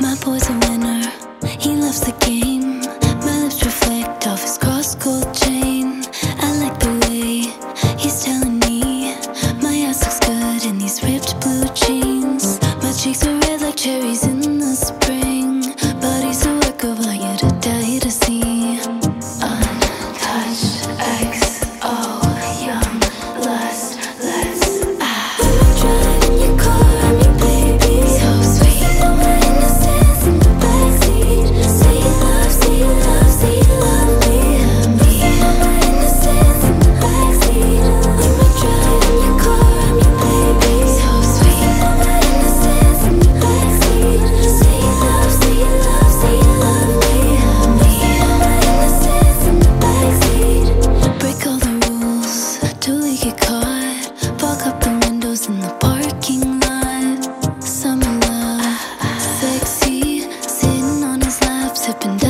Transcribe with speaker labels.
Speaker 1: My boy's a winner, he loves the game. My lips reflect off his cross gold chain. I like the way he's telling me my ass looks good in these ripped blue jeans. My cheeks are red like cherries sipping